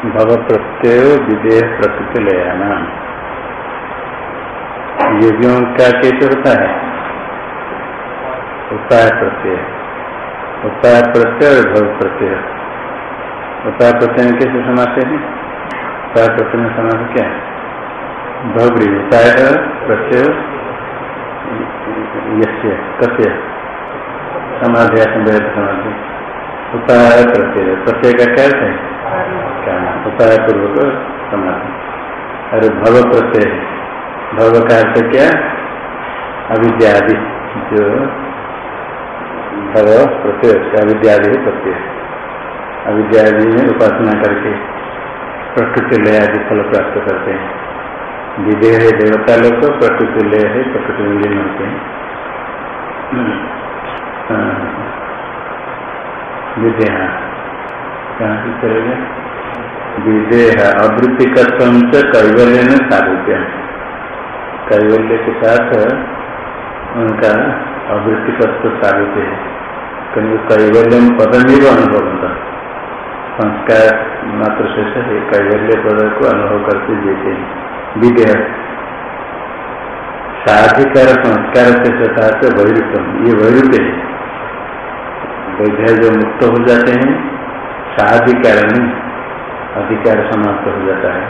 भव प्रत्यय विदेह प्रकृति ले आना योगियों का कैसे होता है। उपाय प्रत्यय उपाय प्रत्यय और भव प्रत्यय उपाय प्रत्यय में कैसे समाते हैं? उपाय प्रत्यय में समाज क्या है? भवरी उपाय प्रत्यय यस्य कस्य समाधि समाधि। उपाय प्रत्यय। प्रत्यय का क्या है? उपाय पूर्वक समाधि अरे भव प्रत्यय भव का अर्थ क्या? अविद्यादि जो भव प्रत्यय अविद्यादि प्रत्यय अविद्यादि में उपासना करके प्रकृति लय आदि फल प्राप्त करते हैं। विदेह है देवता लोग तो प्रकृति लय है, प्रकृति में लीन होते हैं। विदेहा। कहाँ से चलेगा विदेह अवृत्ति कर्तव्य से कैवल्य ने सारूप्य कैवल्य के साथ उनका अवृत्ति तत्व साबित है। क्योंकि कैवल्य में पद नहीं अनुभव होता संस्कार मात्र है, कैवल्य पद को अनुभव करते देते हैं। विदेह। साधिकार संस्कार से साथ वैरुप्यम ये वैरुप्य है। वैद्य जो मुक्त हो जाते हैं, साधिकार नहीं। अधिकार समाप्त हो जाता है।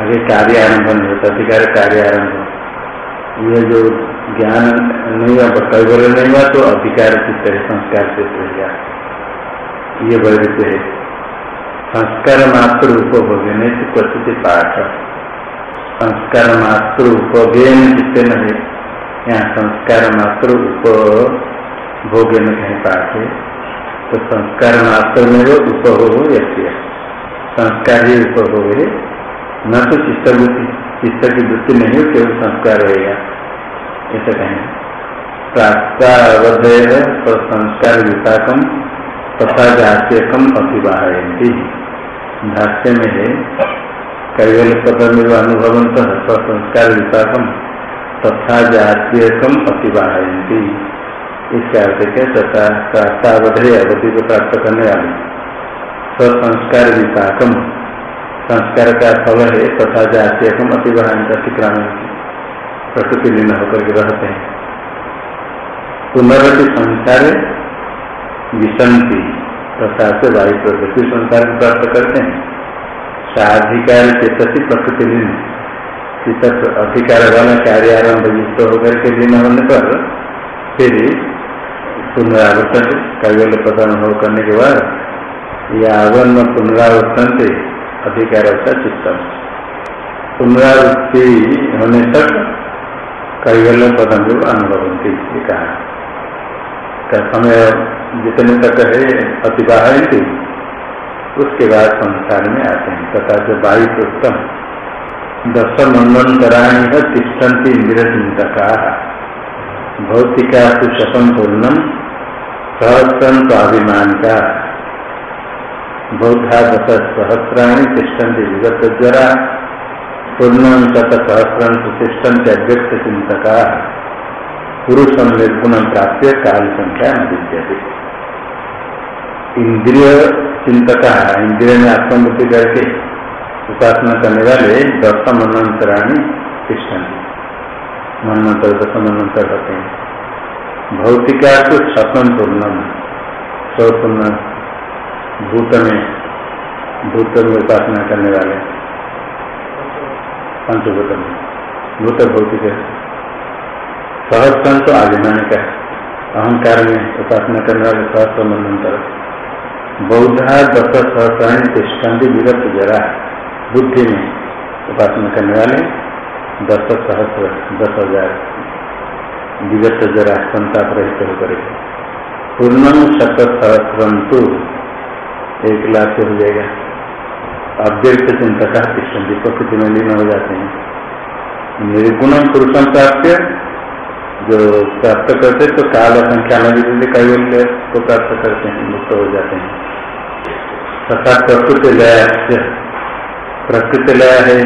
आगे कार्य आरंभ नहीं होता, अधिकार कार्य आरंभ। ये जो ज्ञान नहीं हुआ कैवल्य नहीं हुआ तो अधिकार चित्त है संस्कार से रहेगा ये वैरुद्ध है, संस्कार मात्र उपभोग नहीं क्वचित पाठ। संस्कार मात्र उपभेन चित्त न है, यहाँ संस्कार मात्र उपभोग कहीं पाठ है। तो संस्कार मात्र में वो उपभोग यश्य संस्कार ही उपभोग है न तो चित्तवृत्ति चित्त की वृत्ति नहीं हो केवल संस्कार रहेगा ऐसा कहें। प्राप्तावधेय संस्कार विपाकम तथा जात्यकम अतिवाहयती भाष्य में है कैवल पदमेव अनुभवंत संस्कार विपाकम तथा जात्यकम अतिवाहयती इसका अर्थ क्या? तथा प्राप्तावधेय अवधि को प्राप्त करने वाले। स्वसंस्कार विपाकम संस्कार का फल है तथा जाति हम अतिवहान अतिक्राम प्रकृति लीन होकर के रहते हैं। पुनरति संसार विसंति तथा से वायु प्रकृति संसार प्राप्त करते हैं। साधिकार चेतसी प्रकृति लीन चित्त अधिकार वाला कार्य आरंभ युक्त होकर के लीन होने पर फिर पुनरावर्तन कैवल्य प्रदान अनुभव करने के बाद यावन पुनरावर्तन अधिकार होता चित्तम। पुनरावृत्ति होने तक कैवल्य पदम जो अनुभवंती कहा। समय जितने तक है अतिवाहती उसके बाद संसार में आते हैं। तथा जो वायु उत्तम दस मनवंतराणी है, तिष्ठन्ति इंद्र चिंतका भौतिका सुशतम पूर्णम, सहस्रम स्वाभिमान का बौद्धा दश सहस्राणी तिष्ठन्ति विगत जरा पूर्ण शत सहस्रान प्रतिष्ठन्ति अव्यक्त चिंतका पुरुषम निर्गुण प्राप्त काल संख्या न इंद्रिय चिंतका इंद्रिय में आत्मबुद्धि करके उपासना करने वाले दस मनंतराणी तिष्ठन्ति। मनंतर दस मनंतर होते हैं भौतिका तो छपन पूर्णम। सौ पूर्ण भूत में भूत में उपासना करने वाले। पंचभूत में। भूत भौतिक सहस्त्र तो आदिमान का अहंकार में उपासना करने वाले सहस्त्र मनंतर। बौद्धा दस सहस्राणी तिष्ठान्ति विगत जरा बुद्धि में उपासना करने वाले दस सहस्र, दस हज़ार विगत जरा संताप रहित होकर पूर्णम शत सहस्रंतु एक लाख से हो जाएगा। अव्यक्त चिंतका कृष्ण प्रकृति में लीन हो जाते हैं। निर्गुण पुरुषम प्राप्त जो प्राप्त करते तो काल संख्या में कैवल्य को प्राप्त करते हैं, मुक्त हो जाते हैं। तथा प्रकृति लय प्रकृति लय है।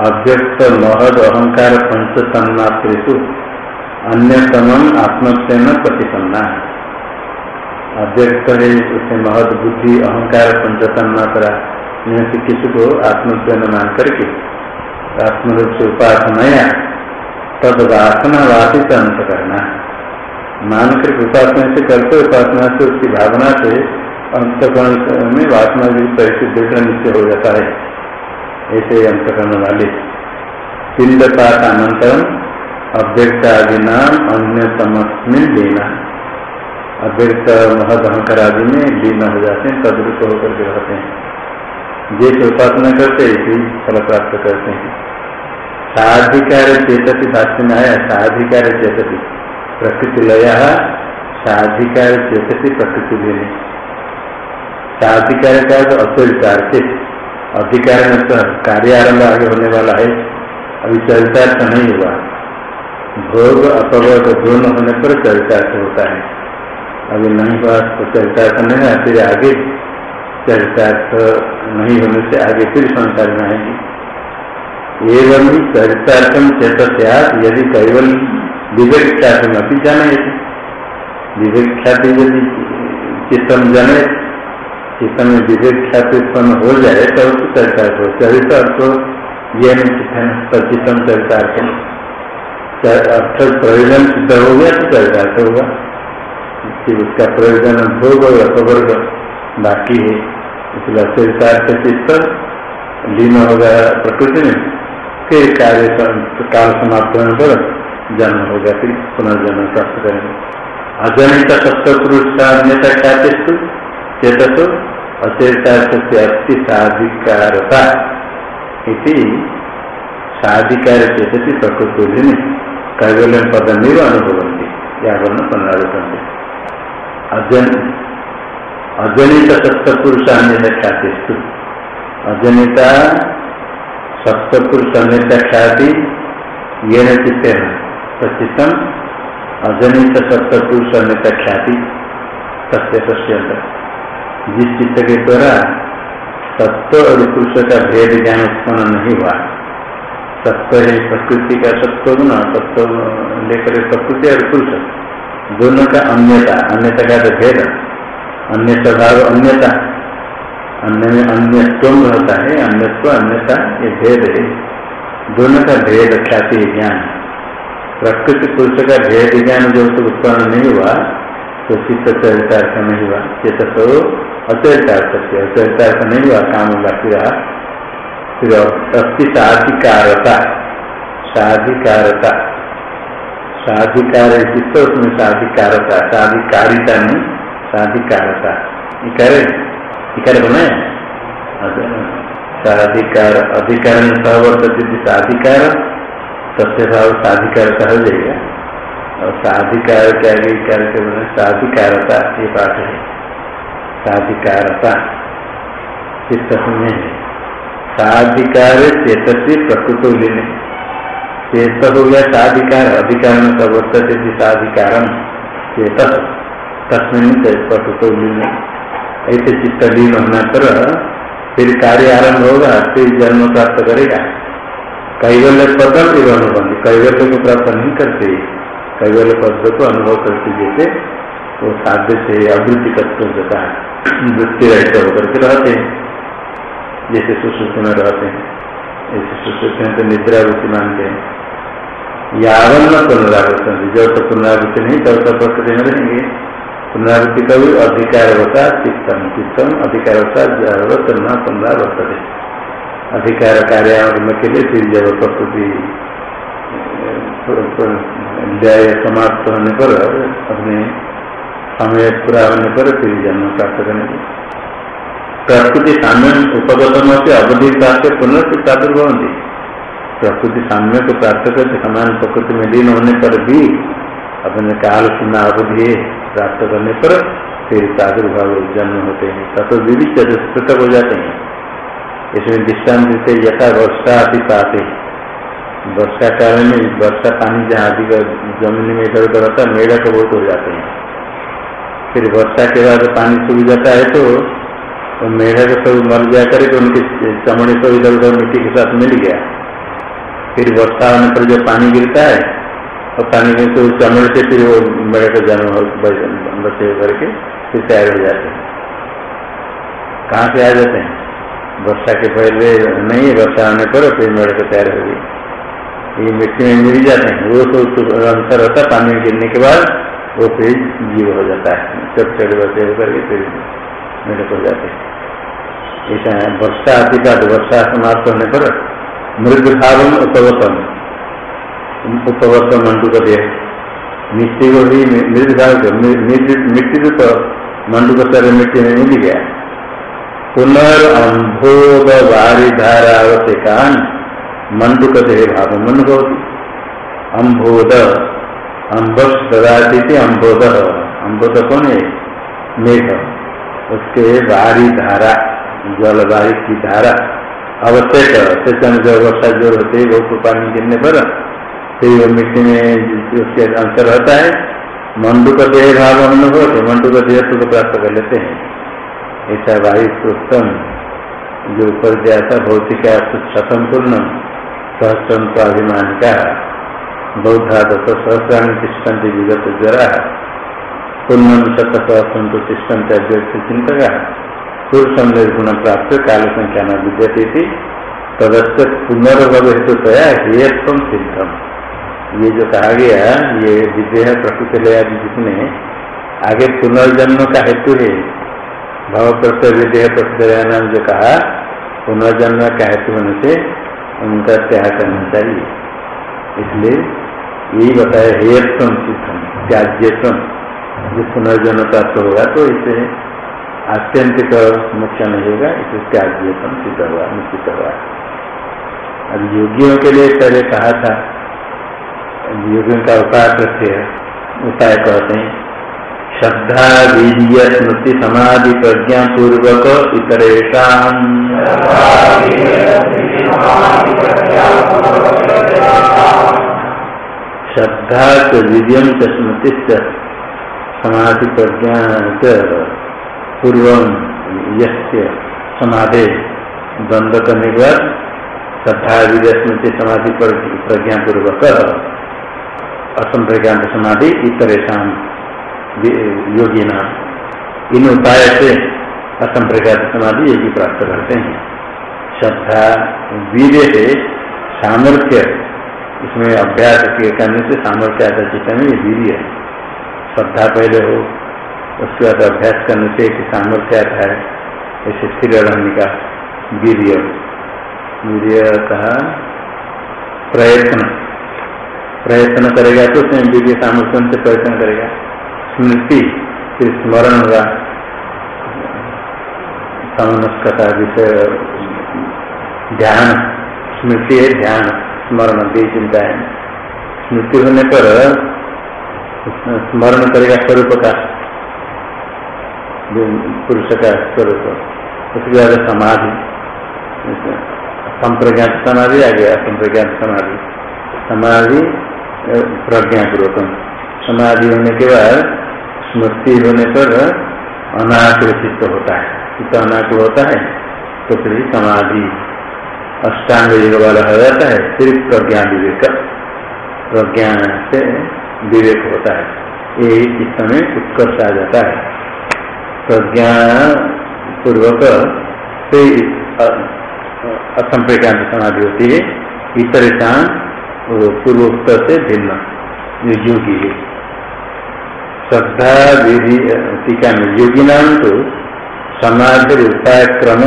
अव्यक्त महद अहंकार पंच तन्मात्रेशु अन्यतम आत्मत्व प्रतिपन्ना है। अव्यक्त है उसमें महत बुद्धि, अहंकार, पंचतन, मात्रा से किसी को आत्मज्ञान मान करके आत्मरूप से उपासनाया, तद वासना वासित अंत करना मान कर उपासना से करते उपासना से, उसकी भावना से अंतकरण में वासना युक्त ऐसे दृढ़ निश्चय हो जाता है। ऐसे अंतकरण वाले। पिंड पाठ अनंतरम अव्यक्त आदि नाम अन्यतमस्मिन लेना अव्यक्त महद अहंकार आदि में लीन हो जाते हैं, तदरूप होकर के रहते हैं। जैसे उपासना करते इसी फल प्राप्त करते हैं। साधिकार चेतति भाष्य में आया, साधिकार चेतति प्रकृति लया, साधिकार चेतति प्रकृति लेने साधिकार का तो अचरितार से अधिकार में तो कार्य आरंभ आगे होने वाला है, अभी चरितार्थ नहीं हुआ। भोग अपवर्ग दोनों होने पर चरितार्थ होता है। अभी नहीं हुआ तो चरितार्थ नहीं है, फिर आगे चरितार्थ नहीं होने से आगे फिर संसार में आएगी। एवं चरितार्थम चेत यदि केवल विवेक ख्याति में अभी जाना। विवेक ख्याति यदि चित्तम जाने चित्त में विवेक ख्याति उत्पन्न हो जाए तो उसको चरितार्थ हो चरितार्थ ये नहीं चित्तन चित्तम चरितार्थ अर्थ प्रयोजन सिद्ध हो गया तो चरितार्थ होगा। कि उसका प्रयोजन भोग और अपवर्ग बाकी है। इसलिए चरितार्थ चित्त लीन होगा प्रकृति में, फिर कार्य काल समाप्त होने पर जन्म होगा फिर पुनर्जन्म प्राप्त करेंगे। अजनित सप्तपुरुष का अन्यता ख्याति चेत अचरितार्थ से अति साधिकारता साधिकार चेतती प्रकृति कैवल्य पद नहीं अनुभवती या वर्ण पुनरावृत्ति अजनित सप्तपुरुष अन्य ख्याति। अजनिता सप्तपुरुष अन्य ख्याति, ये न चित्ते प्रचितम अजनित सप्तपुरुष अन्य ख्याति सत्य सत्य जिस चित्त के द्वारा सत्य और पुरुष का भेद ज्ञान उत्पन्न नहीं हुआ सत्य है प्रकृति का सत्व गुण सत्व लेकर प्रकृति और पुरुष। दोनों का अन्यता अन्यता का तो भेद अन्य स्वभाव अन्यता। अन्य में अन्य तुम होता है, अन्यत्व, अन्यता, ये भेद है। दोनों का भेद ख्याति ज्ञान। प्रकृति पुरुष का भेद ज्ञान जो तक उत्पन्न नहीं हुआ तो चित्त चरितार्थ नहीं हुआ। चित्त तो अचरितार्थ से, अचरितार्थ नहीं हुआ, काम बाकी रहा फिर अस्थि साधिकारता साधिकारता। साधिकार चित्त उसमें साधिकारता, साधिकारिता नहीं, साधिकारता। इकार इकार बनाए साधिकार अधिकार में? सहवर्ती साधिकार सबसे भाव साधिकार हो जाएगा। और साधिकार के आगे इकार के बने साधिकारता, ये बात है। साधिकारता चित्त में साधिकार चेतसी प्रकृत लेने। चेत हो गया साधिकार, अधिकार में प्रवर्तते साधिकार चेत तस्मिन लेने ऐसे चित्त लीन होना पर फिर कार्य आरंभ होगा, फिर जन्म प्राप्त करेगा। कैवल्य पद फिर अनुभव कैवल्य को प्राप्त नहीं करते। कैवल्य पद को अनुभव करते जैसे वो साध्य से अवृत्ति तत्व देता है वृत्ति रहते होकर के रहते हैं। जैसे सुश्रुति में रहते हैं। ऐसे सुश्रुति में तो निद्रावृत्ति मानते हैं यावन न पुनरावृत्ति जब तक पुनरावृत्ति नहीं तब तक प्रकृति में रहेंगे पुनरावृत्ति का भी अधिकार होता चित्तम चित्तम अधिकार होता ज़रूरत न पुनरावृत्त अधिकार कार्यान्वय के लिए फिर जब प्रकृति न्याय समाप्त होने पर अपने समय पूरा होने पर फिर जन्म प्राप्त करेंगे प्रकृति साम्य उपगतम से अवधि प्राप्त पुनः प्रादुर्भवंती प्रकृति साम्य को प्राप्त करके समान प्रकृति में लीन होने पर भी अपने काल सीमा अवधि प्राप्त करने पर फिर प्रादुर्भाव जन्म होते हैं, तत्व विविध पृथक हो जाते हैं। इसमें दृष्टान देते यथा वर्षा अति पाते वर्षा काल में वर्षा पानी जहाँ अधिक ज़मीन में इधर उधर रहता है, मेढक बहुत हो जाते हैं। फिर वर्षा के बाद पानी सूख जाता है तो तो मेढक सब मर जा करके उनके चमड़े तो इधर उधर मिट्टी के साथ मिल गया। फिर वर्षा होने पर जो पानी गिरता है, और पानी में तो चमड़े से फिर वो मेढक जन्म बचे करके फिर तैयार हो जाते हैं। कहाँ से आ जाते हैं? वर्षा के पहले नहीं, वर्षा आने पर फिर मेड़ को तैयार हो गई ये मिट्टी में मिल जाते हैं। वो तो अंतर होता पानी में गिरने के बाद वो फिर जीव हो जाता है। छोटे छोटे बच्चे होकर के फिर मेरे हो जाते। ऐसा है, वर्षा आती का वर्षा समाप्त होने पर मृग भाव उपवतम उपवत मंडू को दे मिट्टी को भी मृद भाव मिट्टी रूप मंडू को सारे मिट्टी में मिल गया। पुनर्भोग कान मंडू का देह भाव मन को अम्भोद अम्बस ददाती थी अम्बोद अम्बोद कौन है? मेघ। उसके बाहरी धारा जलवायु की धारा अवश्यक सेचन जब वर्षा ज़ोर होते बहुत पानी गिरने पर फिर वो मिट्टी में उसके अंतर रहता है, मंडू का देह भाव अनुभव होते मंडू का देह सुख प्राप्त कर लेते हैं। ऐसा वायु उत्तम जो ऊपर गया था, भौतिक शतम पूर्ण सहस्रम स्वाभिमान का बौद्धा सहस्राणी तिष्ठन्ति, विगत ज्वरा पूर्ण शत सहस्रम तो तिष्ठन्ति चिंतक पुरुषम निर्गुण प्राप्त काल संख्या न विद्यते तदस्त पुनर्भव हेतु तया हेयत्म सिद्धम। ये जो कहा गया, ये विदेह प्रकृति ले जिसने आगे पुनर्जन्म का हेतु है। भव प्रत्यय विदेह प्रकृति नाम जो कहा पुनर्जन्म का हेतु होने से उनका त्याग करना चाहिए। इसलिए यही बताया हेयत्म सिद्धम त्याज्यत्म जो पुनर्जन्म प्राप्त होगा तो इसे आत्यंतिक मुख्य नहीं होगा, इसे त्याज्यतम सिद्ध हुआ, निश्चित हुआ। अब योगियों के लिए पहले कहा था, योगियों का उपाय प्रत्यय उपाय कहते हैं, श्रद्धा वीर्य स्मृति समाधि प्रज्ञा पूर्वक इतरेशा श्रद्धा च वीर्य स्मृति समाधि प्रज्ञा पूर्व यस्य समाधे द्वंद्व करने के बाद श्रद्धा समाधि पर प्रज्ञा पूर्वक असम प्रज्ञात समाधि इतरेशम योगी नाम इन उपाय से असम प्रज्ञात समाधि योगी प्राप्त करते हैं श्रद्धा वीर्य से सामर्थ्य। इसमें अभ्यास के करने से सामर्थ्य आता चित्त में वीर्य। श्रद्धा पहले हो, उसके बाद अभ्यास करने से एक सामर्थ्य आता है, ऐसे स्थिर रहने का वीर्य। वीर्य कहा प्रयत्न। प्रयत्न करेगा तो उसमें वीर्य सामर्थ्य से प्रयत्न करेगा। स्मृति, फिर स्मरण होगा। समनस्कता विषय ध्यान, स्मृति है ध्यान, स्मरण, दे चिंता है स्मृति होने पर स्मरण करेगा स्वरूप का पुरुष का स्वरूप। उसके बाद समाधि। संप्रज्ञात समाधि आ गया संप्रज्ञात समाधि। समाधि प्रज्ञा प्रज्ञापूर्वक समाधि होने के बाद स्मृति होने पर अनाकुल चित्त होता है। चित्त अनाकुल होता है तो फिर समाधि, अष्टांग वाला हो जाता है सिर्फ़ प्रज्ञा विवेक। प्रज्ञा से विवेक होता है। ये इस समय उत्कर्ष आ जाता है। प्रज्ञा पूर्वक से असंप्रज्ञात समाधि होती है। इतरेशा पूर्वोक्त से भिन्न योगी है। श्रद्धा विधि टीका में योगी नाम तो समाधि उपाय क्रम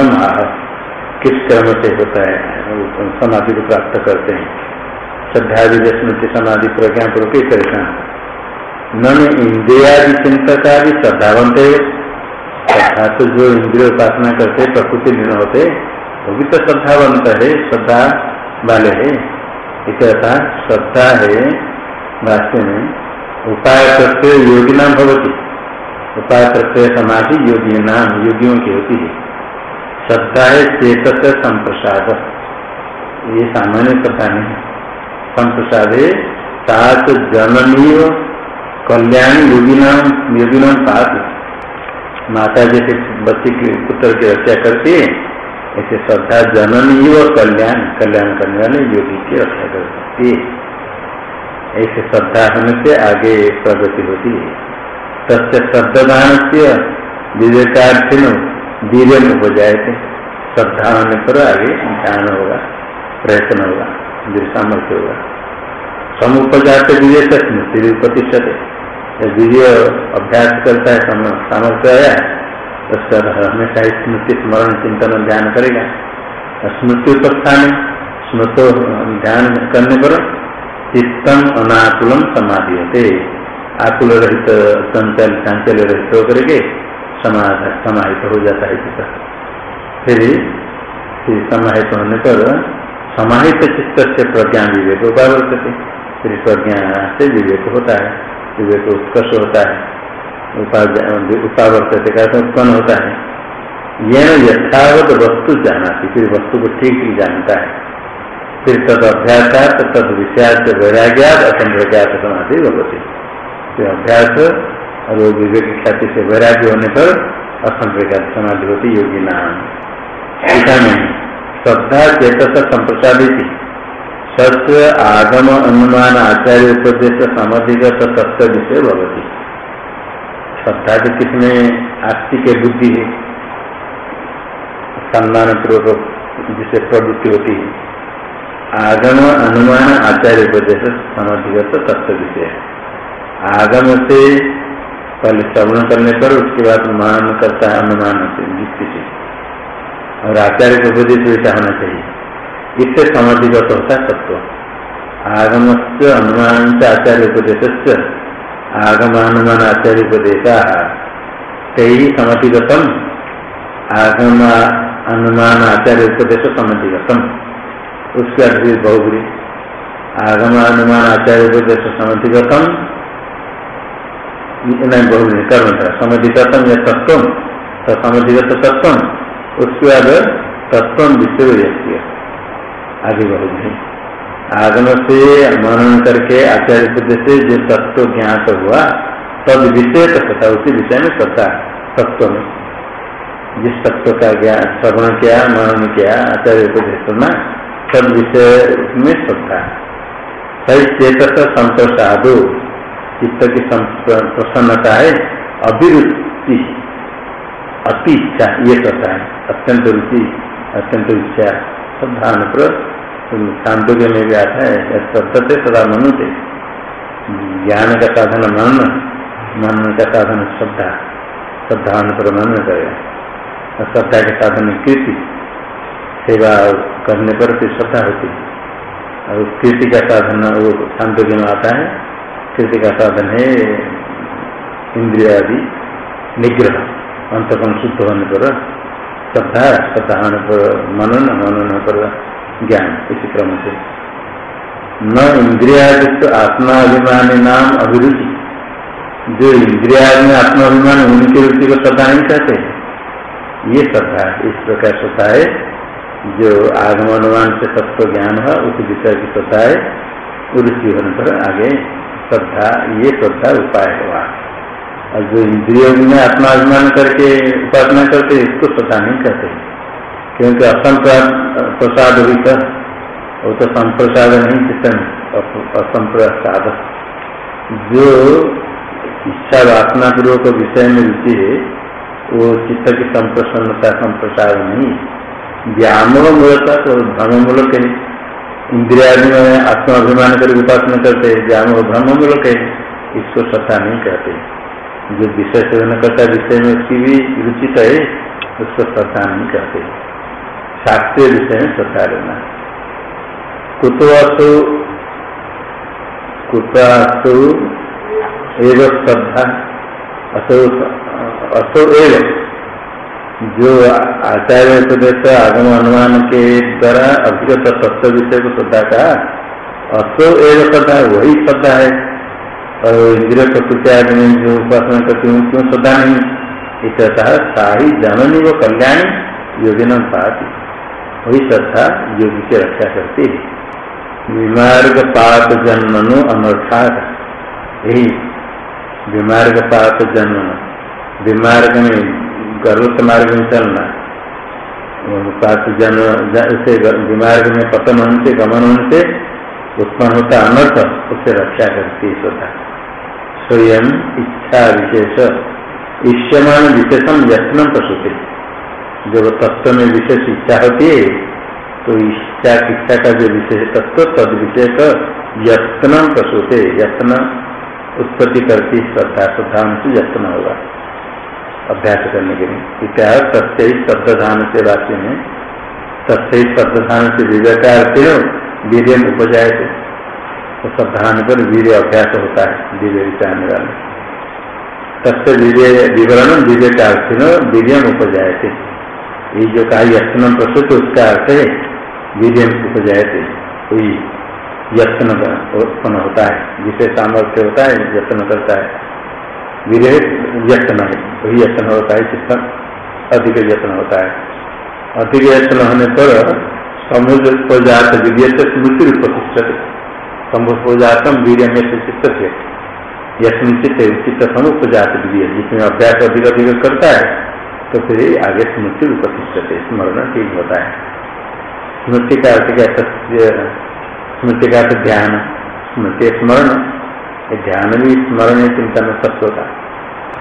किस क्रम से होता है? समाधि को प्राप्त करते हैं। श्रद्धा विधि स्मृति समाधि प्रज्ञा पूर्वक इतरेशा न इंद्रियादि चिंतका भी श्रद्धावंत श्रद्धा तो जो इंद्रिय उपासना करते, प्रकृति लीन होते, वो भी तो श्रद्धावंत है, श्रद्धा वाले है। एक श्रद्धा है, वास्तव में उपाय प्रत्यय योगी नाम भवती। उपाय प्रत्यय समाधि योगी नाम योगियों की होती है। श्रद्धा है चेत संप्रसाद। ये सामान्य श्रद्धा नहीं संप्रसाद सात जननी कल्याण योगी नाम योगी नाम सात माता जैसे बच्चे की पुत्र की रक्षा करती है ऐसे श्रद्धा जननी व कल्याण कल्याण करने वाले योगी की रक्षा कर सकती है। ऐसे श्रद्धा होने से आगे प्रगति होती है। सत्य शब्ददान से विवेकार्थिन वीर हो जाए थे श्रद्धा होने पर आगे ध्यान होगा, प्रयत्न होगा। सामर्थ्य होगा समुपजात विवेक स्मृति प्रतिशत वीर्य अभ्यास करता है सामर्थ्य आया तो हमेशा स्मृति स्मरण चिंतन ध्यान करेगा। स्मृति उपस्थान स्मृतो ध्यान करने पर चित्तम अनाकुलम समाधि होते आकुल रहित चंचल चांचल रहित होकर के समाहित हो जाता है फिर समाहित होने पर समाहित चित्त से प्रज्ञा विवेक उपावर्तते फिर प्रज्ञा से विवेक होता है। विवेक उत्कर्ष होता है। उपावर्तते का उत्पन्न होता है। यह यथावत वस्तु जाना फिर वस्तु को ठीक ही जानता है। फिर तद अभ्यास तद विषयात, वैराग्यात असंप्रज्ञात समाधि भगवती फिर अभ्यास और विवेक ख्याति से वैराग्य होने पर असंप्रज्ञात समाधि होती, योगी नाम। श्रद्धा, चेतस, संप्रसादित। सत्व, आगम, अनुमान, आचार्य, उपदेश सामधिगत तत्व विषय भगवती श्रद्धा के कितने आस्तिक बुद्धि है? सम्मान पूर्वक जिसे प्रवृत्ति होती है। आगम, अनुमान, आचार्य, उपदेश सामधिगत तत्व विषय। आगम से पहले श्रवण करने पर उसके बाद मान करता है, अनुमान से युक्ति से। और आचार्य के उपदेश वैसा होना चाहिए। इससे समधिगत होता है तत्व। आगम से अनुमान से आचार्य उपदेश आगम अनुमान आचार्य उपदेशा। कई समधिगतम। आगम अनुमान आचार्य उपदेश समधिगतम। उसके अर्थ बहुबरी आगम अनुमान आचार्य उपदेश समधिगतम। नहीं बहुबरी कर्म था। समधिगतम या तत्व तो समधिगत तत्व उसके बाद तत्व विषय व्यक्ति आगे नहीं आगम से मनन करके आचार्य बुद्ध से जो तत्व ज्ञात हुआ, तद विषय तथा उसी विषय में श्रद्धा तत्व में। जिस तत्व का ज्ञान श्रवण किया, मनन किया, आचार्य उपदेश सुना, तद विषय में सत्ता सही चेत संतोषादो। चित्त की प्रसन्नता है, अभिरुचि। अति इच्छा, ये करता है, अत्यंत रुचि, अत्यंत इच्छा श्रद्धान पर शांतोग्य में भी आता है श्रद्धते सदा मनुते। ज्ञान का साधन मनन मनन का साधन श्रद्धा श्रद्धान पर मनन करेगा और श्रद्धा के साधन कीर्ति, सेवा करने पर फिर श्रद्धा होती है। और कीर्ति का साधन, वो शांतोग्य में आता है। कीर्ति का साधन है इंद्रिया आदि निग्रह। अंतकम शुद्ध होने पर, श्रद्धा श्रद्धा होने पर, मनन मनन पर ज्ञान, इसी क्रम से। न इंद्रियादित आत्माभिमानी नाम अभिरुचि। जो इंद्रिया में आत्माभिमान उनकी रुचि को श्रद्धा नहीं कहते, ये श्रद्धा इस प्रकार श्रद्धा है, जो आगमनुमान से तत्व ज्ञान है, उस विषय की श्रद्धा है रुचि होने पर आगे श्रद्धा, ये श्रद्धा उपाय हुआ और जो इंद्रियों में आत्माभिमान करके, उपासना करते इसको श्रद्धा नहीं कहते क्योंकि असंप्रसाद हुई कर वो तो संप्रसाद नहीं चित्तन असंप्रसाद जो इच्छा वासना पूर्वक विषय में रुचि है, वो चित्त की संप्रसन्नता, संप्रसाद नहीं। व्यामोह मूलता तो भ्रम मूलक है। इंद्रिया में आत्माभिमान कर उपासना करते व्यामोह भ्रम मूलक है। इसको श्रद्धा नहीं कहते जो विषय सेवन करता विषय में उसकी भी रुचि तो है, उसको श्रद्धा नहीं करते। शास्त्रीय विषय में श्रद्धा लेना। कुतवासु कुतासु एवं श्रद्धा, असो असो एवं। जो आचार्य उपदेश आगम अनुमान के द्वारा अभिगत तत्व विषय को श्रद्धा का असो एवं श्रद्धा, वही श्रद्धा है। और आदि में जो उपासना करते हैं, क्यों श्रद्धा नहीं? इतना साही जननी व कल्याणी पाती। वही श्रद्धा योगी की रक्षा करती है। विमार्ग पाप जन्मनु अनर्थात यही विमार्ग पाप विमार्ग में गर्वत मार्ग में चलना। पाप जन्म से विमार्ग में पतन होने से, गमन होने से उत्पन्न होता अनर्थ उससे रक्षा करती है श्रद्धा। स्वयं इच्छा विशेष। ईश्यमान विशेषम यत्न प्रसूति जब तत्व में विशेष इच्छा होती है तो इच्छा इच्छा का जो विशेष तत्व तद विशेष यत्न प्रसूते यत्न उत्पत्ति करती श्रद्धा श्रद्धा से यत्न होगा। अभ्यास करने के लिए। इत्यादि सत्य ही शब्दधान से वाक्य में। सत्य ही शब्दधान से विवेकार्थी वीर उपजाए थे तो शब्दान पर वीर अभ्यास होता है वीर चाहने वाले तत्व विवरण विवेकार्थी वीर उपजाए थे ये जो कहा यत्न प्रस्तुत, उसका अर्थ है वीर उपजाए थे कोई यत्न उत्पन्न होता है, जिसे सामर्थ्य होता है, यत्न करता है। वीर यत्न है, वही यत्न होता है चित्त अधिक यत्न होता है। अधिक यत्न होने पर समुद्र को जात वीर से स्मृति प्रतिष्ठित समुद्र को जातम वीर में चित्त से यत्न चित्त चित्त समुप जात वीर जिसमें अभ्यास अधिक अधिक करता है तो फिर आगे स्मृति प्रतिष्ठते स्मरण ठीक होता है स्मृति का अर्थ क्या स्मृति का अर्थ ध्यान। स्मृति स्मरण ध्यान भी स्मरण चिंतन सत्य होता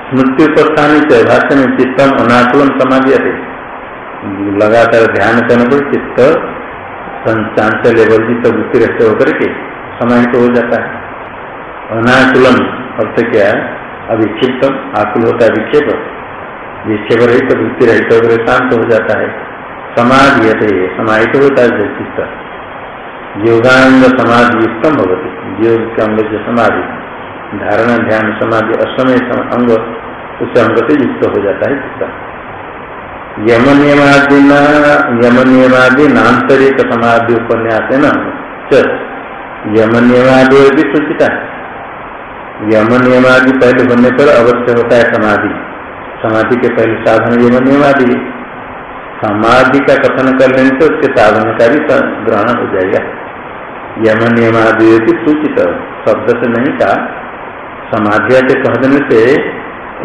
स्मृति उपस्थान से भाष्य में चित्तम अनाकुलम समाधि थे लगातार ध्यान करने पर चित्त संचांचल लेवल वृत्ति रहते होकर के समाहित हो जाता है। अनाकुलम अर्थ क्या है? अभिक्षिप्तम आकुल होता है विक्षेप। विक्षेप रहित वृत्ति रहित होकर शांत हो जाता है। समाधि समाहित होता है चित्त योगांग समाधि उत्तम होती योग के अंग जो समाधि। धारणा, ध्यान, समाधि असमय अंग, उस अंग से युक्त हो जाता है चित्त। यम नियमादि यम नियमादि नान्तरिक समाधि उपन्यास है न यम नियमादि भी सूचिता यम नियमादि पहले बनने पर अवश्य होता है समाधि। समाधि के पहले साधन ये नियमादि समाधि का कथन कर लेने तो उसके साधन का भी ग्रहण हो जाएगा। यम नियमादि सूचित शब्द से नहीं कहा। समाधि से कह देने से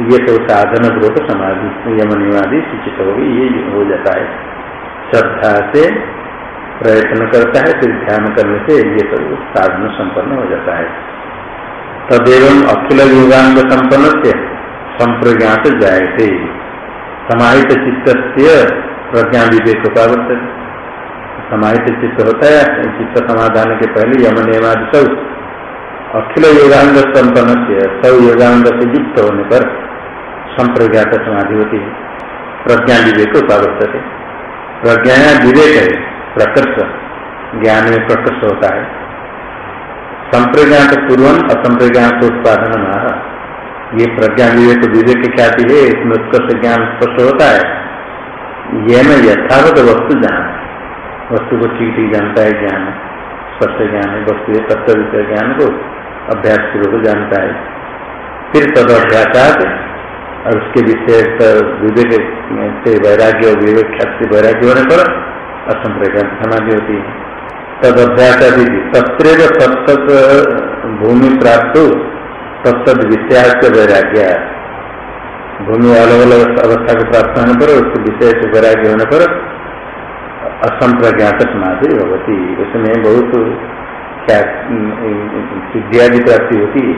ये तो साधन पूर्वक समाधि यम नियमादि सूचित होगी, ये हो जाता है। श्रद्धा से प्रयत्न करता है, फिर ध्यान करने से ये तो साधन संपन्न हो जाता है। तदेव अखिल युगांग संपन्न से संप्रज्ञात जायते। समाहित चित्त से प्रज्ञा विवेक वर्त समाहित चित्त होता है चित्त समाधान के पहले यम नियमादि सब अखिल योगांग संपन्न से सब योगांग से युक्त होने पर संप्रज्ञात समाधि होती है। प्रज्ञा विवेक उपावर्त प्रज्ञा विवेक है। प्रकर्ष ज्ञान में प्रकर्ष होता है। संप्रज्ञात पूर्व असंप्रज्ञात उत्पादन ये प्रज्ञा विवेक विवेक ख्याति है, इसमें उत्कर्ष ज्ञान स्पष्ट होता है। यह न यथावत वस्तु जान, वस्तु को ठीक ठीक जानता है ज्ञान, स्पष्ट ज्ञान है, वस्तु तत्व विषय ज्ञान को अभ्यास पूर्वक जानता है। फिर तद अभ्यासात और उसके विषय विवेक से वैराग्य और विवेक ख्यात से वैराग्य होने पर असंप्रज्ञात समाधि होती है तद अभ्यास तत्र सत्त भूमि प्राप्त तत्द विषयाच वैराग्य। भूमि अलग अलग अवस्था को प्राप्त होने पर, उसके विषय से वैराग्य होने पर, असंप्रज्ञात समाधि भगवती उसमें बहुत सिद्धियादि प्राप्ति होती है।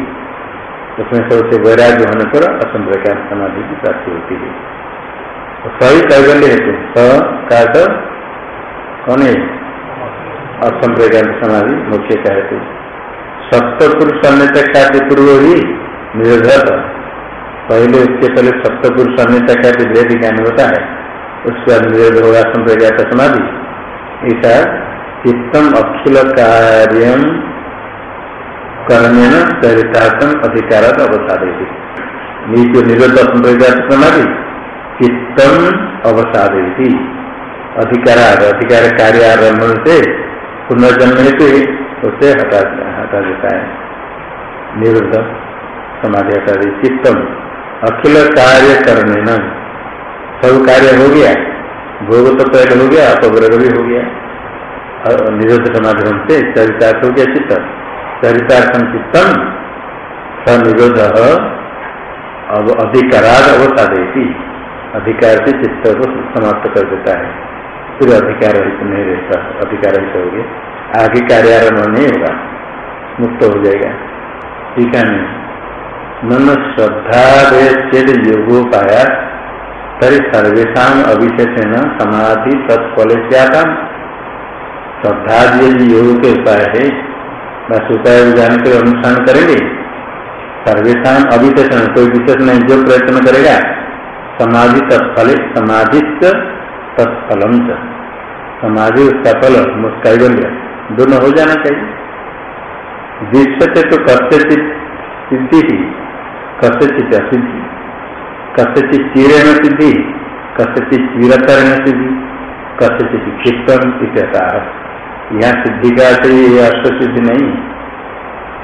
उसमें सबसे वैराग्य होने पर असम असंप्रज्ञात समाधि की प्राप्ति होती है। सही कैबल्य हेतु, स का कौन है असंप्रज्ञात समाधि मुख्य का हेतु सप्तपुरुष अन्यता ख्याति पूर्व ही निर्धत पहले उसके पहले सप्तपुरुष अन्यता ख्याति भेद ज्ञान होता है। उसके बाद निर्ध होगा संप्रज्ञात समाधि। ऐसा चित्तम अखिल कार्य करने न चरितार्थम अधिकार अवसादे नीति निरुद्ध संप्रज्ञात समाधि चित्तम अवसादे अधिकार अधिकार कार्य आरंभ से पुनर्जन्म हेतु उसे हटा हटा देता है। निरुद्ध समाधि हटा दी चित्तम, अखिल कार्य करने न सब कार्य हो गया, भोग तो पहले हो गया, अपग्रह भी हो गया। निरुद्ध समाधि से चरितार्थ हो गया चित्त। चरितार्थम चित्तम स निरोध अब अधिकाराद अवस्था देती। अधिकार से चित्त को समाप्त कर देता है। फिर अधिकार रहित नहीं रहता, अधिकार रहित हो गया आगे कार्यारंभ नहीं होगा, मुक्त हो जाएगा। ठीक है नहीं न श्रद्धा चेत योगोपाया तरी सर्वेशा अविशेषण समाधि तत्फल श्रद्धा यदि योग के उपाय है, बस उपाय जान कर अनुष्ठान करेंगे। सर्वेशा अविशेषण, कोई विशेष नहीं, जो प्रयत्न करेगा, समाधि तत्फल समाधि तत्फलम समाधि उसका फल कैवल्य दोनों हो जाना चाहिए। दृश्यते तो कस्यचित सिद्धि ही कस्यचित असिद्धि। कस्यचित चीरेण सिद्धि, कस्यचित चीरतरण सिद्धि, कस्यचित क्षिप्तम इत्यकार यहाँ सिद्धि का चाहिए अष्ट सिद्धि नहीं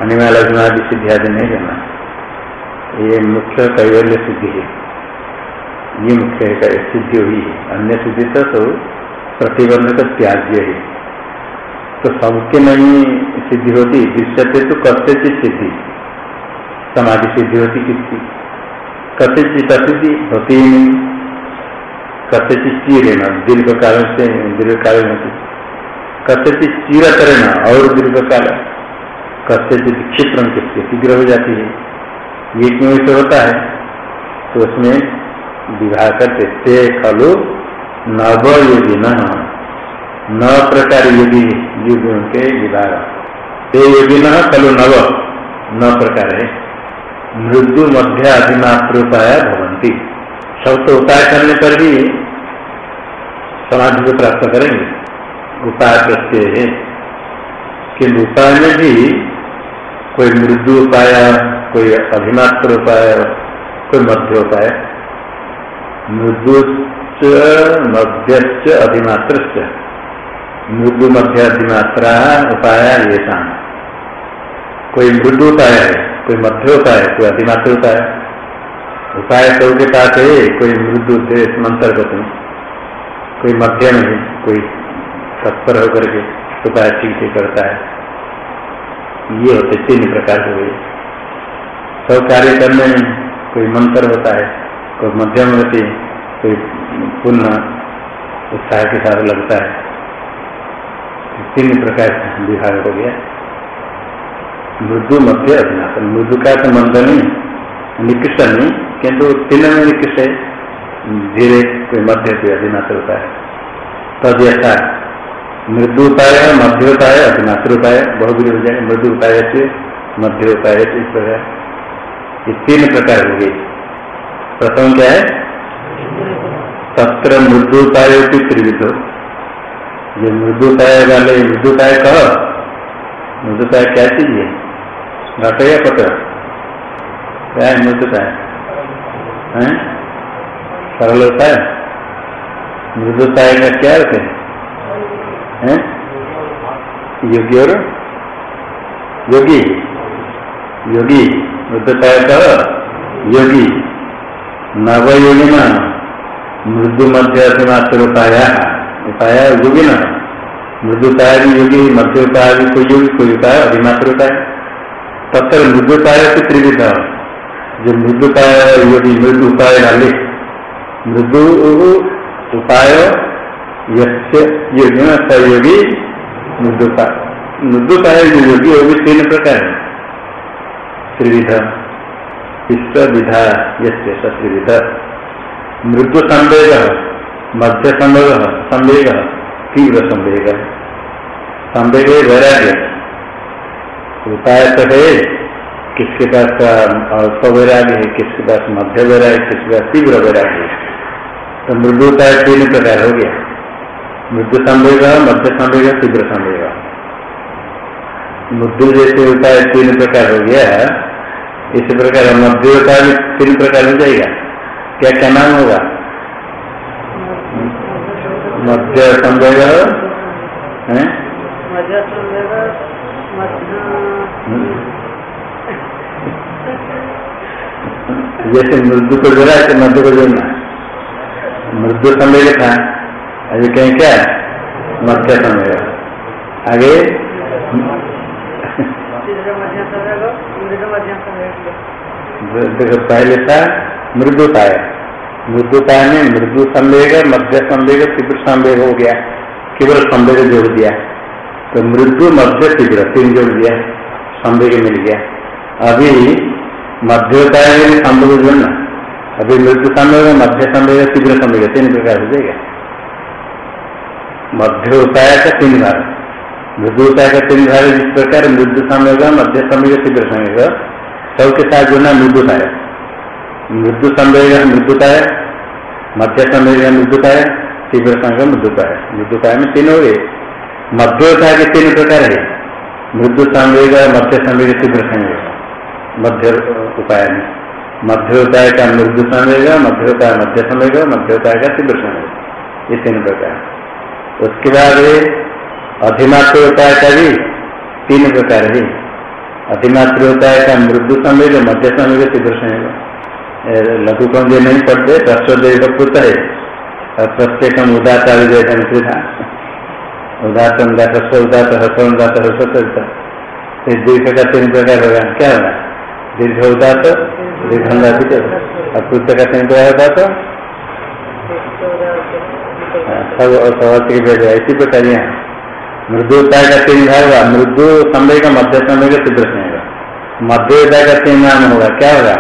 अनिमालग्नादि सिद्धि आदि नहीं करना। ये मुख्य कैवल्य सिद्धि। है ये मुख्य सिद्धि हुई है। अन्य सिद्धि तो, तो प्रतिबंधक त्याज्य है। तो सबके नहीं सिद्धि होती दृश्यते तो कस्यचित सिद्धि। समाधि सिद्धि होती किसकी? कस्यचित असिद्धि होती ही नहीं। कस्यचित चीरेण दीर्घ काल से दीर्घ काल होती। कस्यचित चीर करेना और दीर्घ काल कस्यचित क्षिप्र किसके शीघ्र हो जाती है। ये क्यों ऐसे होता है? तो उसमें विवाह करते, ते खलु नव योगी न प्रकार योगी योगियों के विवाह। ते योगी न खलु नव, न प्रकार है। मृदु मध्य अधिमात्र उपाय भवंती सब तो उपाय करने पर भी समाधि को प्राप्त करेंगे। उपाय प्रत्यय है। किन्तु उपाय में भी कोई मृदु उपाय, कोई अभिमात्र उपाय कोई मध्य उपाय मृदु मध्य अधिमात्र मृदु मध्य अधिमात्रा उपाय ये शाम कोई मृदु उपाय है, कोई मध्य उपाय कोई अधिमात्र होता उपाय उपाय सबके पास है, कोई मृदु मंत्र मंत्रगत में कोई मध्य में कोई तत्पर होकर के उपाय ठीक ठीक करता है। ये होते तीन प्रकार के हुए सब कार्य करने में कोई मंत्र होता है। कोई मध्यम होती कोई पुनः उत्साह के साथ लगता है। तीन प्रकार विभाग हो गया। मृदु मध्य अभिनाशन। मृदु का तो मंद नहीं निकृष्ट नहीं, किंतु तीन में निकृष्ट है। धीरे कोई मध्य कोई अधिनाथ होता है। तद ऐसा मृदु उपाय मध्य उपाय अतिमात्र उपाय बहुबरी हो जाए से मध्य उपाय से इस प्रकार। ये तीन प्रकार हो गए। प्रथम क्या है? तत्र मृदु उपाय की त्रिविध। ये मृदु उपाय वाले मृदु उपाय कह। मृदु उपाय क्या चीज़ है घट या पट क्या है मृदु उपाय सरल होता है? मृदु उपाय का क्या अर्थ है? है? योगी और योगी। योगी बताया कह। योगी। नवयोगी न मृदु मध्य मात्र उपाया उपाया योगी न मृदुताय भी योगी उपाय भी कोई योगी, कोई उपाय अभिमात्र उपाय। तथा मृदुताय से त्रिविध। जो मृदुताय योगी मृदु उपाय डाले मृदु उपाय योगी सहयोगी मृदुता मृदुता जो योगी तीन प्रकार है। त्रिविध। विश्व विधा यत्रिविध मृदु संवेग मध्य संवेग संवेग तीव्र संवेग संवेग वैराग्य। उपाय तो है किसके पास का अल्प वैराग्य है, किसके पास मध्य वैराग्य किसके पास तीव्र वैराग्य है। तो मृदुता तीन प्रकार हो गया। मृत्यु संवेग मध्य संवेग तीव्र संवेग मृदु जैसे है तीन प्रकार हो गया। इस प्रकार मध्य होता है तीन प्रकार हो जाएगा। क्या क्या नाम होगा? मध्य संवेग जैसे मृदु को जोड़ा है मध्य को जोड़ना। मृदु संवेग था अभी कहीं क्या? मध्य समय आगे? देखो पहले था मृदुताय। मृदुताय में मृदु संवेग मध्य संवेग तीव्र संवेग हो गया। केवल संवेग जोड़ दिया। तो मृदु, मध्य, तीव्र, तीन जोड़ दिया। संवेग मिल गया। अभी मध्योपाय संभव ना अभी मृत्यु संवेग, मध्य संवेग, तीव्र संवेग, तीन प्रकार हो जाएगा। मध्य उपाय का तीन भाग। मृदु उपाय का तीन भाग जिस प्रकार मृदु संवेग मध्य संवेग तीव्र संवेग सबके साथ जो ना मृदुताय मृदु संवेग मृदुताय मध्य संवेग मृदुताय तीव्र संवेग मृदुताय मृदुताय में तीन हो गए। मध्योपाय के तीन प्रकार है। मृदु संवेग मध्य संवेग तीव्र संवेग मध्य उपाय में। मध्योपाय का मृदु संवेग मध्योपाय मध्य संवेग मध्योपाय का तीव्र संवेग ये तीन प्रकार उसके बाद अधिमात्र उपाय का भी तीन प्रकार है। अधिमात्र उपाय का मृदु संवेग मध्य संवेग तीव्र संवेग लघु कंजे नहीं पढ़ते रसोदेव पुत है। और प्रत्येक उदाता विजय सुधा उदात उदात हस उदात हस उदात हस दीर्घ का तीन प्रकार होगा। क्या होगा? दीर्घ उदात दीर्घंगा और कृत का तीन प्रकार होता तो? सब सवासी भेद ऐसी प्रकार यहाँ। मृदुता का तीन भाग होगा। मृदु समय का मध्य समय का तीव्र समय होगा। मध्यता का तीन नाम होगा। क्या होगा?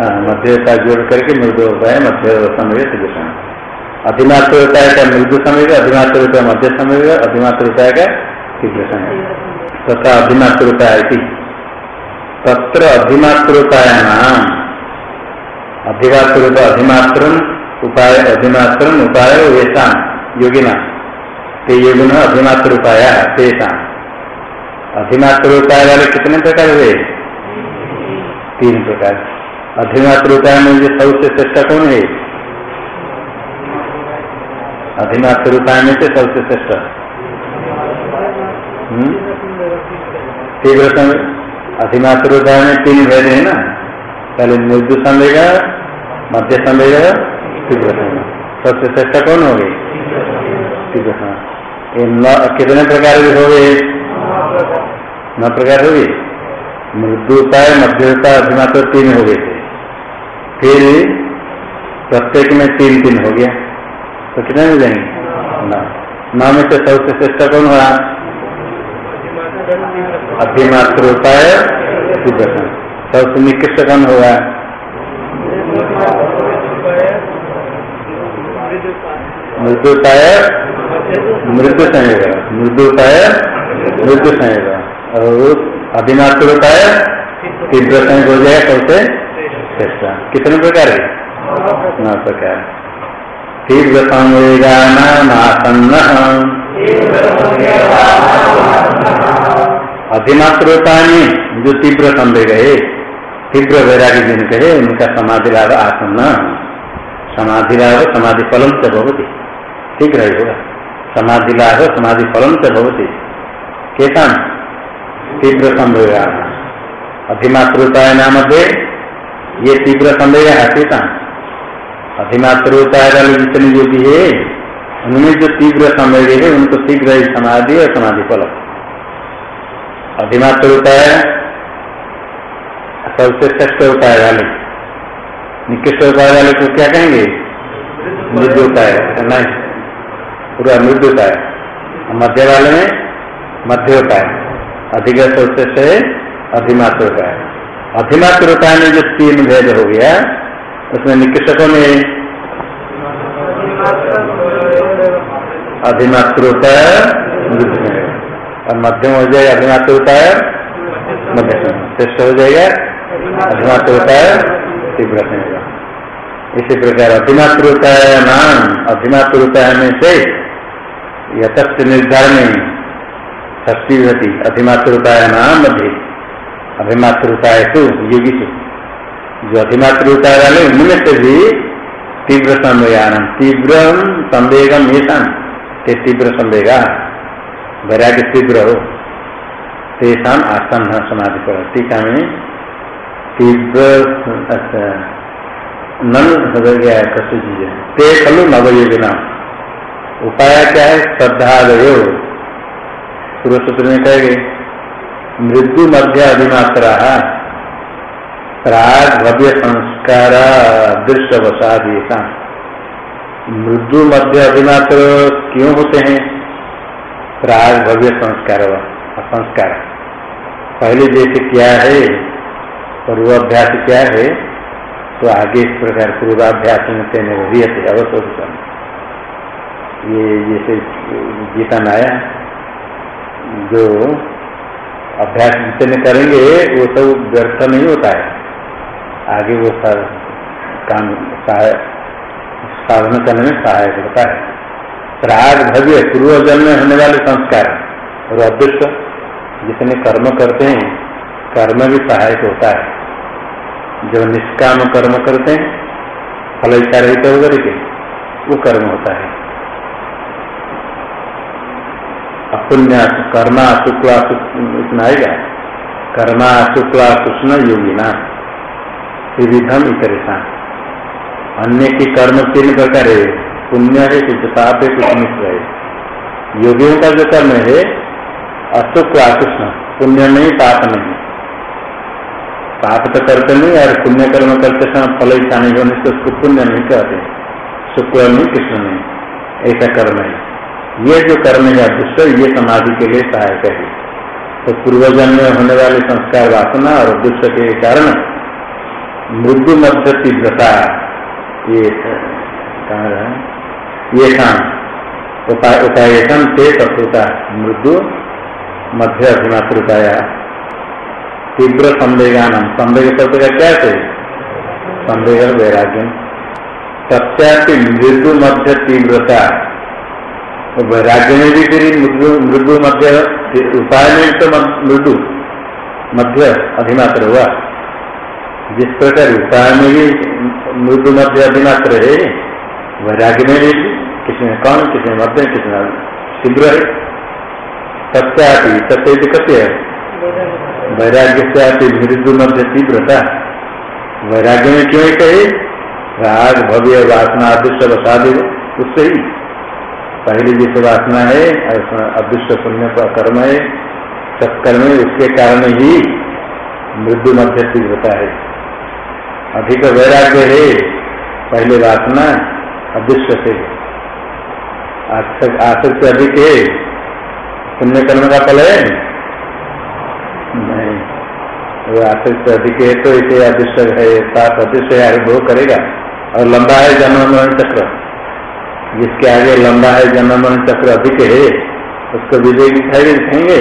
हाँ मध्यता जोड़ करके मृदु उपाय मध्य समय तीव्र समय अधिमात्र उपाय का मृदु समय अधिमात्र उपाय मध्य समय अधिमात्र उपाय का तीव्र समय तथा अधिमात्रोपाय तत्र अधिमात्रोपाय नाम अधिमात्र अधिमात्र उपाय अधिमात्र उपाय वेशा योगिना। ते योगिन अधिमात्र उपाय तेषा। अधिमात्र उपाय वाले कितने प्रकार हुए? तीन प्रकार। अधिमात्र उपाय में जो सबसे श्रेष्ठ कौन है? अधिमात्र उपाय में से सबसे श्रेष्ठ। हम्म? तीव्र समय अधिमात्र उपाय में तीन भेद है ना? पहले मृदु संवेग मध्य संवेग समय सबसे श्रेष्ठ कौन हो तीव्र समय ये कितने प्रकार के हो गए नौ प्रकार हो गए मृदुता, मध्यता अधिमात्र तीन हो गए थे। फिर प्रत्येक में तीन तीन हो गया। तो कितने हो जाएँगे? नौ। में से सबसे श्रेष्ठ कौन हुआ? अभिमात्रोपाय सुदर्शन सबसे निकृष्ट कौन होगा मृदुपाय मृदु संयोग मृदुपाय मृदु संयोग और अभिमात्रोपाय तीव्र संयोग हो जाएगा सबसे श्रेष्ठ। कितने प्रकार है? नौ प्रकार। तीव्र संवेगा नाम अधिमात्रता जो तीव्र संवेग है। तीव्र वैराग्य जिनके है, उनका समाधि लाभ आसन्न। समाधि लाभ समाधि फलम से भवती। शीघ्र ही होगा समाधि लाभ समाधि फलन से भवती। कैसा तीव्र संवेग अधिमात्रता नाम दे ये तीव्र संवेग कैसा अधिमात्रता वाले जितने जो भी है, उनमें जो तीव्र संवेग है, उनको शीघ्र ही समाधि और समाधि फल अधिमात्र उपाय सबसे श्रेष्ठ उपाय वाले निकृष्ट उपाय वाले को क्या कहेंगे? मृदु उपाय नहीं पूरा मृदु है। मध्य वाले में मध्य उपाय अधिक सर्वश्रेष्ठ है अधिमात्र उपाय अधिमात्र उपाय में जो तीन भेद हो गया, उसमें निकृष्ट है अधिमात्र उपाय मृदु और मध्यम हो जाएगा, अधिमात्र होता है मध्यम श्रेष्ठ हो जाएगा, अधिमात्र होता है, तीव्र इसी प्रकार अधिमात्र होता है नाम, अधिमात्र होता है में से यथस्थ निर्धारण षष्टी होती अधिमात्र नाम मध्य। है तो योगी से जो अधिमात्र होता वाले उनमें से भी तीव्र संवेगान तीव्र संवेगम ये तीव्र संवेगा। वैराग्य तीव्र हो। तेषा आसन समाधि पर टीका में तीव्र अच्छा नन हो गया कष्ट चीज़ ते खलु नवयोगिना उपाय क्या है? श्रद्धादयो पूर्व सूत्र में कहेंगे मृत्यु मध्य अधिमात्रा प्राग भव्य संस्कार दृश्य वसादी मृदु मध्य अधिमात्र क्यों होते हैं? प्राग भव्य संस्कार संस्कार पहले जैसे क्या है पूर्वाभ्यास क्या है तो आगे इस प्रकार पूर्वाभ्यास में तेने अवसर ये जैसे गीता में आया जो अभ्यास जितने करेंगे, वो सब व्यर्थ नहीं होता है। आगे वो सर, काम साधन करने में सहायक होता है। प्राग भव्य पूर्व जन्म में होने वाले संस्कार और अदृष्ट जितने कर्म करते हैं, कर्म भी सहायक होता है। जो निष्काम कर्म करते हैं, फल इच्छा रहित होकर के, वो कर्म होता है। अपुण्य कर्मा शुक्ला इतना आएगा। कर्मा शुक्ला कृष्ण योगिना। त्रिविधम इतरेशान अन्य के कर्म तीन प्रकार है। पुण्य है कुछ पाप है कुछ मित्र है। योगियों का जो कर्म है, अशुक्ला कृष्ण पुण्य नहीं, पाप नहीं। पाप तो करते नहीं, और पुण्य कर्म करते समय फल इच्छा नहीं होने से उसको पुण्य नहीं कहते। शुक्ल नहीं, कृष्ण नहीं। ऐसा कर्म है। ये जो कर्म है अदृष्ट ये समाधि के लिए सहायक है। तो पूर्वजन में होने वाले संस्कार वासना और अदृष्ट के कारण मृदु मध्य तीव्रता, ये ये काम उपायन से तत्वता, मृदु मध्य अभिमात्रताया तीव्र संवेगान संवेग शब्द का क्या थे संवेग वैराग्य। सत्या मृदु मध्य तीव्रता वैराग्य में भी फिर मृदु मध्य, उपाय में तो मृदु मध्य अधिमात्र हुआ। जिस प्रकार उपाय में भी मृदु मध्य अधिमात्र है, वैराग्य में भी किसी में कौन, किसी में मध्य, किसी में शीघ्र है। सत्यापि, सत्य कत्य है। वैराग्य से आती मृदु मध्य तीव्रता। वैराग्य में क्यों कहे राग, भव्य वासना अदृश्य बसादि उससे ही। पहली जिस वासना है अदृश्य पुण्य का कर्म है, सत्कर्म है, उसके कारण ही मृत्यु मध्य तीव्रता है। अधिक वैराग्य है, पहले वासना अदृश्य से। आसक्ति अधिक है। पुण्य कर्म का फल है? नहीं। वो आसक्ति अधिक है तो इसे अदृश्य है, सात अदृश्य है भोग करेगा। और लंबा है जन्म चक्र। जिसके आगे लंबा है जन्म चक्र अधिक है, उसको विजय दिखाई दिखाएँगे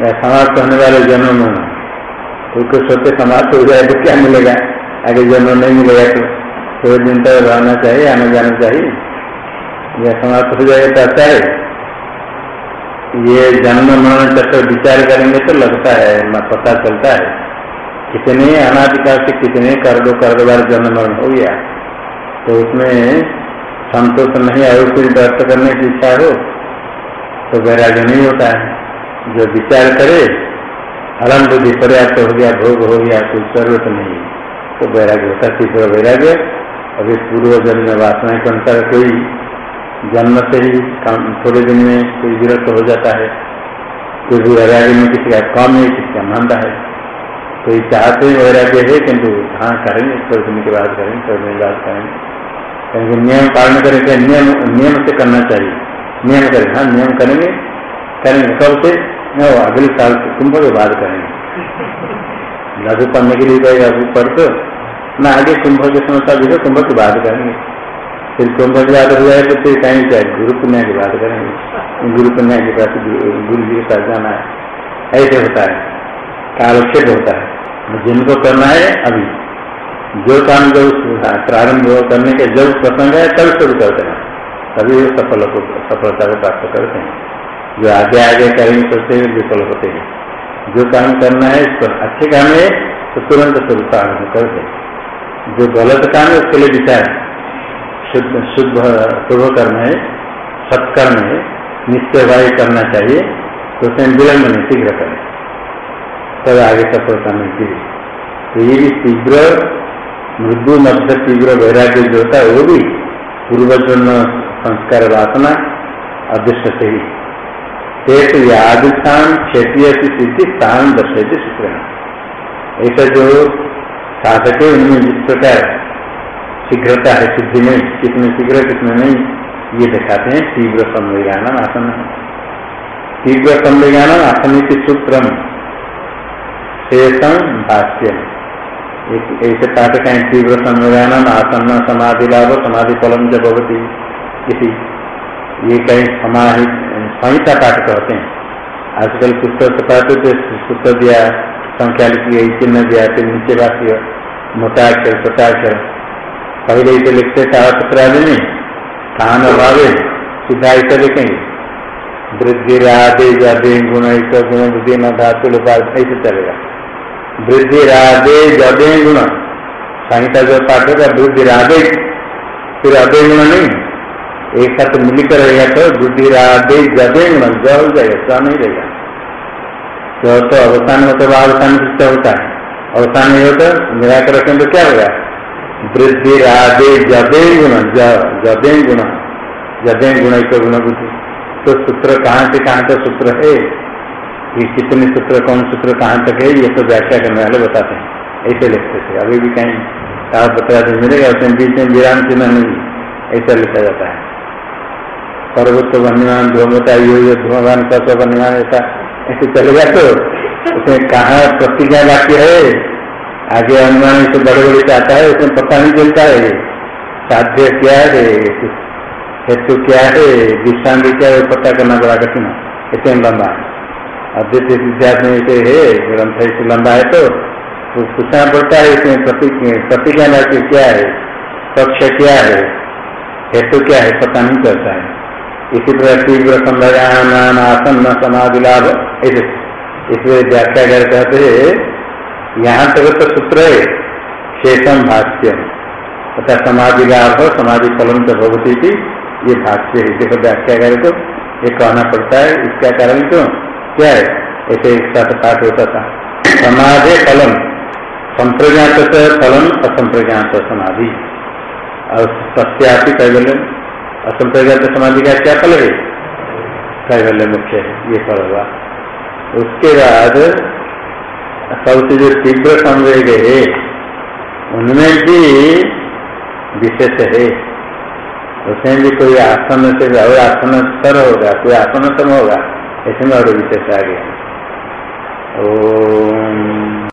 या समाप्त होने वाले जन्म कुछ सोते समाप्त हो जाए तो क्या मिलेगा? आगे जन्म नहीं मिलेगा तो थोड़े दिन तक रहना चाहिए, आना जाना चाहिए। या समाप्त हो जाएगा तो अच्छा है। ये जन्म मरण चक्र विचार करेंगे तो लगता है पता चलता है। कितने अनाधिकार से कितने कर दो कर दो बार जन्म मरण हो गया। तो उसमें संतोष नहीं आयु कुछ व्यक्त करने की इच्छा हो तो वैराग्य नहीं होता है। जो विचार करे हलन बुद्धि पर्याप्त हो गया, भोग हो गया, कोई ज़रूरत नहीं तो वैराग्य होता तीव्र वैराग्य। अभी पूर्व जन्म वासना के अनुसार कोई जन्म से ही थोड़े दिन में कोई विरक्त हो जाता है। कोई भी वैराग्य में किसी का कम है किसी का मानता है। कोई चाहते वैराग्य है, किंतु हाँ करेंगे थोड़े दिन के बाद करेंगे थोड़े दिन बाद करेंगे। कहेंगे, नियम पालन करेंगे नियम नियम से करना चाहिए। नियम करें हाँ नियम करेंगे करेंगे। कब से? अगले साल कुंभ के बाद करेंगे। लघु पढ़ने के लिए कहेगा पढ़ तो। ना, आगे कुंभ के समस्या भी कुंभ की बात करेंगे। फिर कुंभ के बाद हो जाए तो फिर कहीं चाहे गुरु पुण्य की बात करेंगे? गुरु पुण्य के पास गुरु जी के पास जाना है। ऐसे होता है। कालक्षेप होता है। जिनको करना है, अभी। जो काम जब प्रारंभ करने के जब प्रसंग है, तब शुरू करते हैं। तभी सफल सफलता को प्राप्त करते हैं। जो आगे आगे करेंगे, सोचते हैं, विफल होते हैं। जो काम करना है अच्छे काम है तो तुरंत शुरू प्रारंभ करते जो गलत काम है, उसके लिए विचार शुद्ध शुद्ध, शुभ कर्म है, सत्कर्म है निश्चय भाई करना चाहिए तो उसमें विलंब नहीं, शीघ्र करें। तब आगे सफलता मिलती है। तो ये भी शीघ्र मृदु मध्य तीव्र वैराग्य जो होता है, वो भी पूर्वजन्म संस्कार वासना अदृश्य से ही। एक यादिशान क्षति सिद्धि स्थान दर्शे सूत्र ऐसा जो साधक है, उनमें जिस प्रकार शीघ्रता है सिद्धि में, कितने शीघ्र, कितने नहीं, ये दिखाते हैं, तीव्र संवेगान आसन। तीव्र संवेगान की सूत्रम शेषम भाष्यम। एक ऐसे पाठ कहें, तीव्र संवेगान आसन्न समाधि लाभ, समाधि फलम जब भवती। इसी, ये कहीं समाहित संहिता पाठ कहते हैं। आजकल पुस्तक पाठ तो सूत्र दिया, संख्या लिखी गई चिन्ह दिया फिर नीचे वाक्य मोटा अक्षर छोटा अक्षर पहले इसे लिखते तारा आदि में। स्थान अभावे सीधा इसे लिखेंगे। वृद्धि राधे जबे गुण ऐसा गुण वृद्धि न धातु ऐसे चलेगा। वृद्धि राधे जबे गुण। संहिता जो पाठ होगा वृद्धि राधे। फिर अदे गुण नहीं। एक साथ मिलकर रहेगा तो वृद्धि राधे जबे गुण। ज हो जाएगा स नहीं रहेगा तो तो अवसान में तो अवसान किसका होता है? अवसान नहीं होता, निराकर रखें तो क्या होगा? वृद्धि राधे जबे गुण जबे गुण। जबे गुण एक गुण बुद्धि। तो सूत्र कहाँ से कहाँ का सूत्र है? कि कितने सूत्र, कौन सूत्र कहाँ तक है, ये तो व्याख्या करने वाले बताते हैं। ऐसे लिखते थे। अभी भी कहीं कहा बता मिलेगा उसमें बीच में विराम चिन्ह नहीं ऐसा लिखा जाता है। पर्वत वन्यमान, ध्रुवता, यो धूमवान कस वन्यमान, ऐसा ऐसे चलेगा तो उसमें कहा प्रतिज्ञा वाक्य है? आगे अनुमान से बड़े बड़े चाहता है, उसमें पता नहीं चलता है। साध्य क्या है? हेतु क्या है? विश्रांत क्या है? पता करना बड़ा कठिन है। इतने लंबा है। अद्वितीय विद्यार्थ इसे है, ग्रंथ इसे लंबा है तो पूछना पड़ता है, इसमें प्रतिज्ञा वाक्य क्या है, पक्ष क्या है, हेतु क्या है, पता नहीं चलता है। इसी तरह तीव्र संध्यान आसन समाधि लाभ इसलिए व्याख्या कर कहते यहाँ तक तो सूत्र है, शेषम भाष्य तथा समाधि लाभ समाधि फलन तो भगवती थी, ये भाष्य है। देखो व्याख्या करे तो ये कहना पड़ता है, इसका कारण क्यों? क्या है? ऐसे एक साथ पाठ होता था। समाधि फलम संप्रज्ञात फलम असंप्रज्ञात समाधि। और सत्यापी कैवल्य असंप्रज्ञात समाधि का क्या फल है? कैवल्य मुख्य है, ये फल हुआ। उसके बाद सबसे जो तीव्र संवेग है, उनमें भी विशेष है। उसमें भी कोई आसन से और आसन स्तर होगा, कोई आसन सम होगा। इसमें और विशेष आ गया ओ